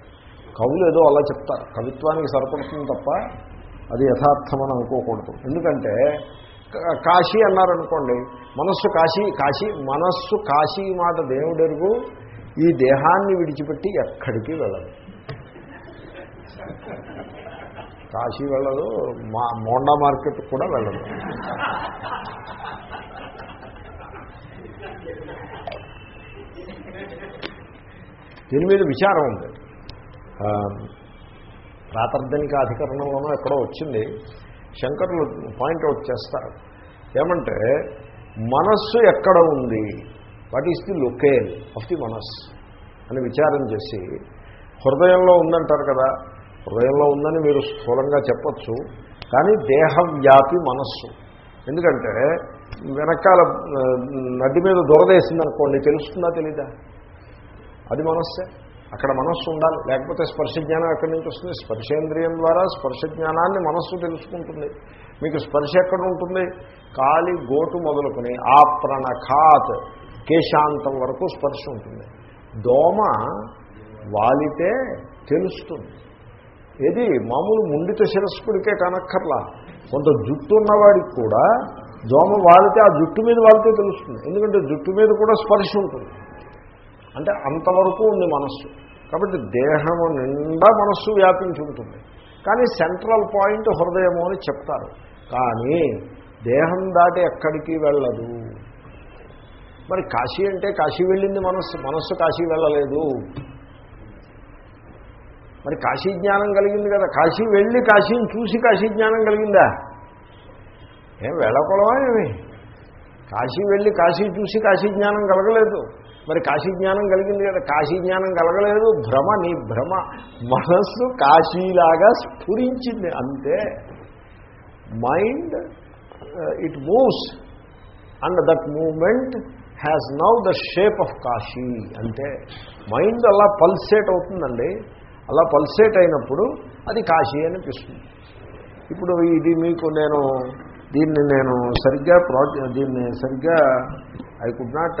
కవులు ఏదో అలా చెప్తారు. కవిత్వానికి సరిపడుతుంది తప్ప అది యథార్థమని అనుకోకూడదు. ఎందుకంటే కాశీ అన్నారనుకోండి మనస్సు కాశీ కాశీ మనస్సు కాశీ మాట దేవుడెరుగు ఈ దేహాన్ని విడిచిపెట్టి ఎక్కడికి వెళ్ళదు. కాశీ వెళ్ళదు మా మోండా మార్కెట్ కూడా వెళ్ళదు. దీని మీద విచారం ఉంది. ప్రాతర్ధనిక అధికరణంలోనూ ఎక్కడో వచ్చింది. శంకరులు పాయింట్అవుట్ చేస్తారు. ఏమంటే మనస్సు ఎక్కడ ఉంది? What is the locale of the మనస్సు? అని విచారం చేసి హృదయంలో ఉందంటారు కదా హృదయంలో ఉందని మీరు స్థూలంగా చెప్పచ్చు కానీ దేహవ్యాపి మనస్సు. ఎందుకంటే వెనకాల నది నడ్డి మీద దురదేసిందనుకోండి తెలుస్తుందా తెలీదా? అది మనస్సే. అక్కడ మనస్సు ఉండాలి. లేకపోతే స్పర్శ జ్ఞానం ఎక్కడి నుంచి వస్తుంది? స్పర్శేంద్రియం ద్వారా స్పర్శ జ్ఞానాన్ని మనస్సు తెలుసుకుంటుంది. మీకు స్పర్శ ఎక్కడ ఉంటుంది? కాలి గోటు మొదలుకొని ఆ ప్రణఖాత్ కేశాంతం వరకు స్పర్శ ఉంటుంది. దోమ వాలితే తెలుస్తుంది. ఏది? మామూలు ముండిత శిరస్కుడికే కనక్కర్లా. కొంత జుట్టు ఉన్నవాడికి కూడా దోమ వాలితే ఆ జుట్టు మీద వాలితే తెలుస్తుంది. ఎందుకంటే జుట్టు మీద కూడా స్పర్శ ఉంటుంది. అంటే అంతవరకు ఉంది మనస్సు. కాబట్టి దేహము నిండా మనస్సు వ్యాపించి ఉంటుంది. కానీ సెంట్రల్ పాయింట్ హృదయము అని చెప్తారు. కానీ దేహం దాటి ఎక్కడికి వెళ్ళదు. మరి కాశీ అంటే కాశీ వెళ్ళింది మనస్సు. మనస్సు కాశీ వెళ్ళలేదు. మరి కాశీ జ్ఞానం కలిగింది కదా. కాశీ వెళ్ళి కాశీని చూసి కాశీ జ్ఞానం కలిగిందా? ఏం వెళ్ళకూడవా ఏమి? కాశీ వెళ్ళి కాశీ చూసి కాశీ జ్ఞానం కలగలేదు. మరి కాశీ జ్ఞానం కలిగింది కదా. కాశీ జ్ఞానం కలగలేదు. భ్రమ నీ భ్రమ. మనస్సు కాశీలాగా స్ఫురించింది. అంతే. Mind it moves and that moment has now the shape of Kashi. అంటే మైండ్ అలా పల్సేట్ అవుతుందండి. అలా పల్సేట్ అయినప్పుడు అది కాశీ అనిపిస్తుంది. ఇప్పుడు ఇది మీకు నేను దీన్ని నేను సరిగ్గా ప్రాజె దీన్ని సరిగ్గా I could not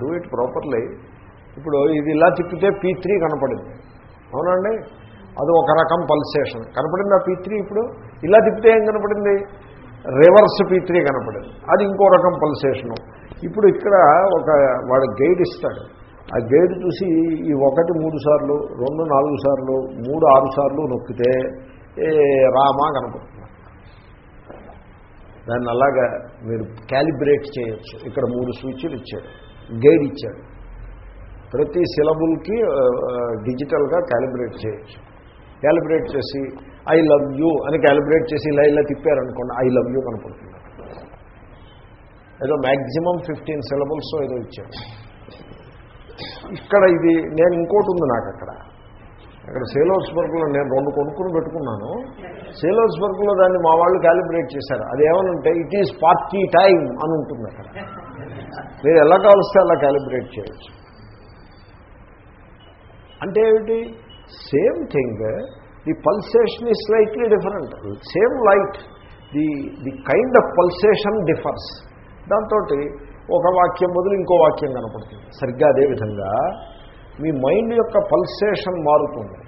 do it properly ఇప్పుడు ఇది ఇలా తిప్పితే పీ త్రీ కనపడింది. అవునండి? అది ఒక రకం పల్సేషన్. కనపడింది ఆ పీ త్రీ ఇప్పుడు? ఇలా తిప్పితే ఏం కనపడింది? రివర్స్ పీ త్రీ కనపడింది. అది ఇంకో రకం పల్సేషను. ఇప్పుడు ఇక్కడ ఒక వాడు గైడ్ ఇస్తాడు. ఆ గైడ్ చూసి ఈ ఒకటి మూడు సార్లు రెండు నాలుగు సార్లు మూడు ఆరు సార్లు నొక్కితే ఏ రామా కనపడుతుంది. దాన్ని అలాగా మీరు క్యాలిబ్రేట్ చేయొచ్చు. ఇక్కడ మూడు స్విచ్లు ఇచ్చాడు గైడ్ ఇచ్చాడు ప్రతి సిలబుల్కి డిజిటల్గా క్యాలిబ్రేట్ చేయొచ్చు. క్యాలిబ్రేట్ చేసి ఐ లవ్ యూ అని క్యాలిబ్రేట్ చేసి ఇలా ఇలా తిప్పారనుకోండి ఐ లవ్ యూ కనపడుతుంది. ఏదో మ్యాక్సిమం ఫిఫ్టీన్ సిలబుల్స్ ఏదో ఇచ్చాడు ఇక్కడ ఇది నేను ఇంకోటి ఉంది నాకు అక్కడ. అక్కడ సేలోస్బర్గ్లో నేను రెండు కొనుక్కుని పెట్టుకున్నాను. సేలోస్బర్గ్లో దాన్ని మా వాళ్ళు క్యాలిబ్రేట్ చేశారు. అది ఏమనంటే ఇట్ ఈజ్ పార్టీ టైం అని ఉంటుంది అక్కడ. మీరు ఎలా కావలిస్తే అలా క్యాలిబ్రేట్ చేయొచ్చు. అంటే ఏమిటి? Same thing the pulsation is slightly different. Same light the the kind of pulsation differs. దాంతో ఒక వాక్యం బదులు ఇంకో వాక్యం కనపడుతుంది. సరిగ్గా అదేవిధంగా మీ మైండ్ యొక్క పల్సేషన్ మారుతుంది.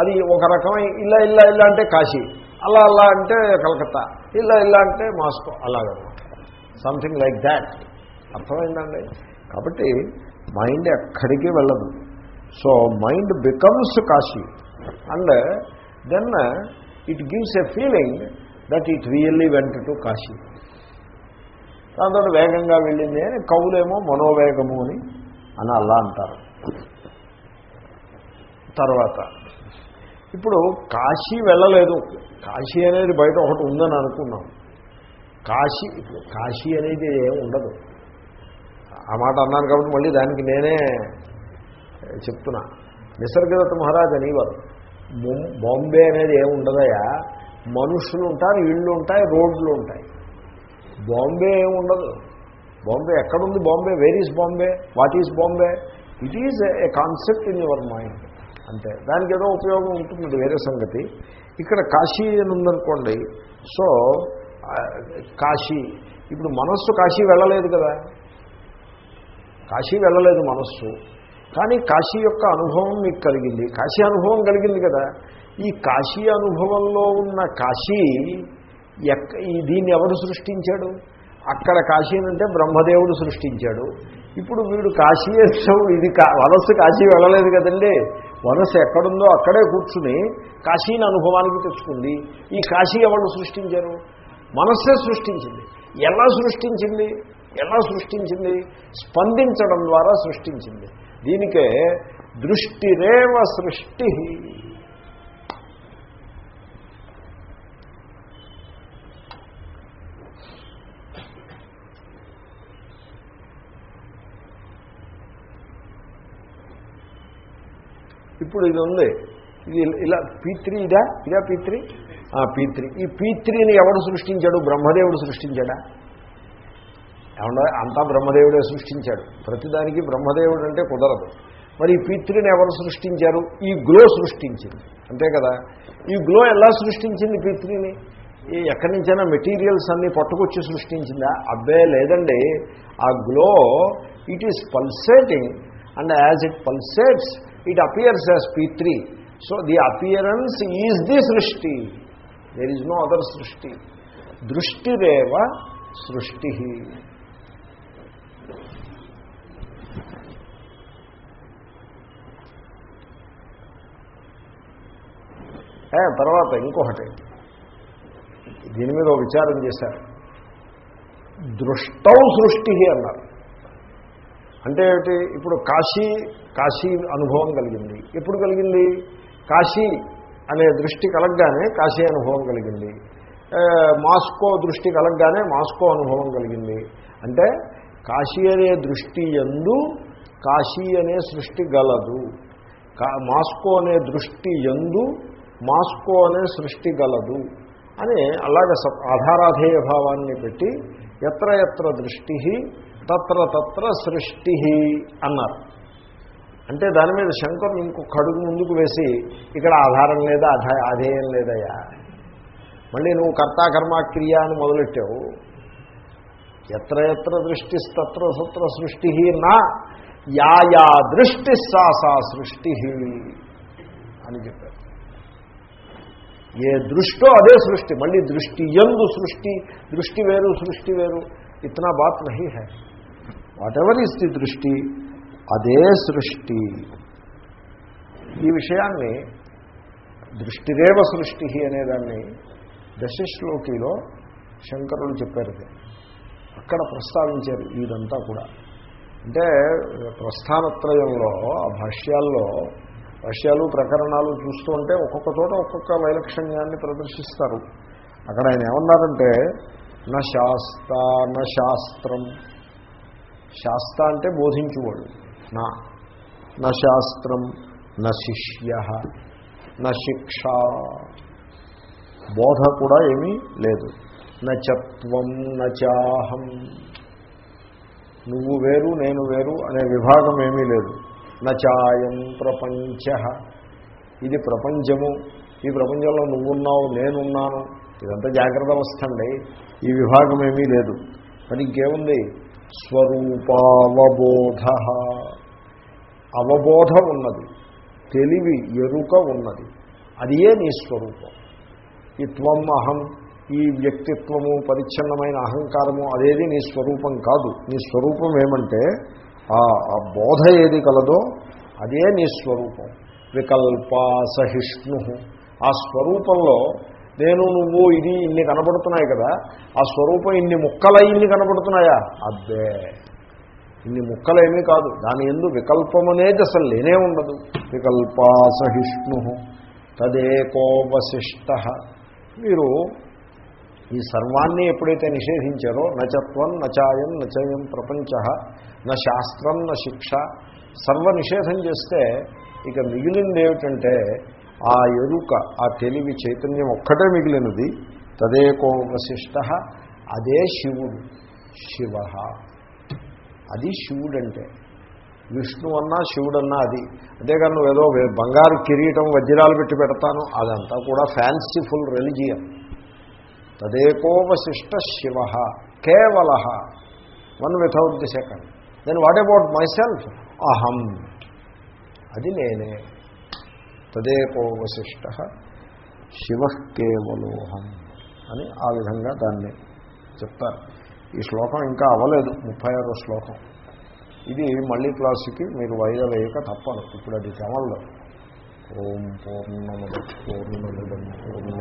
అది ఒక రకమైన ఇలా ఇలా ఇలా అంటే కాశీ అలా అలా అంటే కలకత్తా ఇలా ఇలా అంటే మాస్కో అలాగనమాట. Something like that. అర్థమైందండి? కాబట్టి మైండ్ ఎక్కడికి వెళ్ళదు. So mind becomes Kashi. And then it gives a feeling that it really went to Kashi. దాంతో వేగంగా వెళ్ళింది అని కవులేమో మనోవేగము అని అని అలా అంటారు. తర్వాత ఇప్పుడు కాశీ వెళ్ళలేదు. కాశీ అనేది బయట ఒకటి ఉందని అనుకున్నాం. కాశీ కాశీ అనేది ఏం ఉండదు. ఆ మాట అన్నాను కాబట్టి మళ్ళీ దానికి నేనే చెప్తున్నా. నిసర్గదత్త మహారాజ్ అనేవారు బాంబే అనేది ఏముండదయా మనుషులు ఉంటారు ఇళ్ళు ఉంటాయి రోడ్లు ఉంటాయి. బాంబే ఏమి ఉండదు బాంబే ఎక్కడుంది Bombay? Where is Bombay what is Bombay it is a concept in your mind అంతే దానికి ఏదో ఉపయోగం ఉంటుంది వేరే సంగతి. ఇక్కడ కాశీ అని ఉందనుకోండి. సో కాశీ. ఇప్పుడు మనస్సు కాశీ వెళ్ళలేదు కదా. కాశీ వెళ్ళలేదు మనస్సు. కానీ కాశీ యొక్క అనుభవం మీకు కలిగింది. కాశీ అనుభవం కలిగింది కదా. ఈ కాశీ అనుభవంలో ఉన్న కాశీ ఎక్క ఈ దీన్ని ఎవరు సృష్టించాడు? అక్కడ కాశీ అంటే బ్రహ్మదేవుడు సృష్టించాడు. ఇప్పుడు వీడు కాశీ ఇది కా వనస్సు కాశీ వెళ్ళలేదు కదండి. వనస్సు ఎక్కడుందో అక్కడే కూర్చుని కాశీని అనుభవానికి తెచ్చుకుంది. ఈ కాశీ ఎవరు సృష్టించారు? మనస్సే సృష్టించింది. ఎలా సృష్టించింది? ఎలా సృష్టించింది? స్పందించడం ద్వారా సృష్టించింది. దీనికే దృష్టిరేవ సృష్టి ఇప్పుడు ఇది ఉంది. ఇది ఇలా పీత్రి ఇదా? ఇదా పీత్రి పీత్రి ఈ పీత్రిని ఎవడు సృష్టించాడు? బ్రహ్మదేవుడు సృష్టించాడా? ఏమన్నా అంతా బ్రహ్మదేవుడే సృష్టించాడు. ప్రతిదానికి బ్రహ్మదేవుడు అంటే కుదరదు. మరి ఈ పీత్రిని ఎవరు సృష్టించారు? ఈ గ్లో సృష్టించింది. అంతే కదా? ఈ గ్లో ఎలా సృష్టించింది పీత్రిని ఈ ఎక్కడి నుంచైనా మెటీరియల్స్ అన్ని పట్టుకొచ్చి సృష్టించిందా? అబ్బే లేదండి. ఆ glow it is pulsating and as it pulsates it appears as P so the appearance is the సృష్టి దేర్ ఈజ్ నో అదర్ సృష్టి దృష్టిరేవ సృష్టి ఏ, తర్వాత ఇంకొకటి దీని మీద ఒక విచారం చేశారు దృష్టౌ సృష్టి అన్నారు అంటే ఏమిటి? ఇప్పుడు కాశీ కాశీ అనుభవం కలిగింది. ఎప్పుడు కలిగింది? కాశీ అనే దృష్టి కలగగానే కాశీ అనుభవం కలిగింది. మాస్కో దృష్టి కలగగానే మాస్కో అనుభవం కలిగింది. అంటే కాశీ అనే దృష్టి ఎందు కాశీ అనే సృష్టి గలదు. కా- మాస్కో అనే దృష్టి ఎందు మాస్కో అనే సృష్టి గలదు అని అలాగ ఆధారాధేయ భావాన్ని పెట్టి ఎత్ర ఎత్ర దృష్టి తత్ర తత్ర సృష్టి అన్నారు. అంటే దాని మీద శంకరులు ఇంకొక అడుగు ముందుకు వేసి ఇక్కడ ఆధారం లేదా అధ అధేయం లేదయ్యా. మళ్ళీ నువ్వు కర్తాకర్మ క్రియ అని మొదలెట్టావు. ఎత్ర ఎత్ర దృష్టిస్తత్ర సత్ర సృష్టి నా యా యా దృష్టి సా సా సృష్టి అని చెప్పారు. ఏ దృష్టో అదే సృష్టి మళ్ళీ దృష్టి ఎందు సృష్టి దృష్టి వేరు సృష్టి వేరు ఇతనా బాత్ నహీ హై. వాట్ ఎవర్ ఈస్ ది దృష్టి అదే సృష్టి. ఈ విషయాన్ని దృష్టిరేవ సృష్టి అనేదాన్ని దశశ్లోకిలో శంకరులు చెప్పారు అక్కడ ప్రస్తావించారు ఇదంతా కూడా. అంటే ప్రస్థానత్రయంలో ఆ భాష్యాల్లో భాష్యాలు ప్రకరణాలు చూస్తూ ఉంటే ఒక్కొక్క చోట ఒక్కొక్క వైలక్షణ్యాన్ని ప్రదర్శిస్తారు. అక్కడ ఆయన ఏమన్నారంటే న శాస్త న శాస్త్రం శాస్త అంటే బోధించువాడు. నా న శాస్త్రం న శిష్య న శిక్ష. బోధ కూడా ఏమీ లేదు. నచత్వం నచాహం నువ్వు వేరు నేను వేరు అనే విభాగం ఏమీ లేదు. నచాయం ప్రపంచ. ఇది ప్రపంచము. ఈ ప్రపంచంలో నువ్వున్నావు నేనున్నాను. ఇదంతా జాగ్రత్త అవస్థ అండి. ఈ విభాగం ఏమీ లేదు. మరి ఇంకేముంది? స్వరూపావబోధ. అవబోధ ఉన్నది తెలివి ఎరుక ఉన్నది. అది ఏ నీ స్వరూపం. ఈ త్వం అహం ఈ వ్యక్తిత్వము పరిచ్ఛిన్నమైన అహంకారము అదేది నీ స్వరూపం కాదు. నీ స్వరూపం ఏమంటే ఆ బోధ ఏది కలదో అదే నీ స్వరూపం. వికల్పా సహిష్ణు. ఆ స్వరూపంలో నేను నువ్వు ఇది ఇన్ని కనబడుతున్నాయి కదా. ఆ స్వరూపం ఇన్ని ముక్కలై ఇన్ని కనబడుతున్నాయా? అబ్బే. ఇన్ని ముక్కలేమీ కాదు. దాని ఎందు వికల్పం అనేది అసలు లేనే ఉండదు. వికల్పా తదేకోవశిష్ట మీరు ఈ సర్వాన్ని ఎప్పుడైతే నిషేధించారో నచత్వం నచాయం నచయం ప్రపంచ న శాస్త్రం న శిక్ష సర్వ నిషేధం చేస్తే ఇక మిగిలింది ఏమిటంటే ఆ ఎరుక ఆ తెలివి చైతన్యం ఒక్కటే మిగిలినది. తదేకో వశిష్ట అదే శివుడు. శివ. అది శివుడంటే. విష్ణు అన్నా శివుడన్నా అది. అంతేకాని నువ్వు ఏదో బంగారు కిరీటం వజ్రాలు పెట్టి పెడతాను అదంతా కూడా ఫ్యాన్సీఫుల్ రెలిజియన్ తదేకోవశిష్ట శివ. కేవల. One without the second. Then what about myself అహం. అది నేనే. తదేకోవశిష్ట శివ కేవలోహం అని ఆ విధంగా దాన్ని చెప్తారు. ఈ శ్లోకం ఇంకా అవ్వలేదు ముప్పై ఆరో శ్లోకం. ఇది మళ్ళీ క్లాసుకి మీరు వైద్య వేయక తప్పదు ఇప్పుడు అది తెమల్లో ఓం పూర్ణముద పూర్ణమిదం పూర్ణ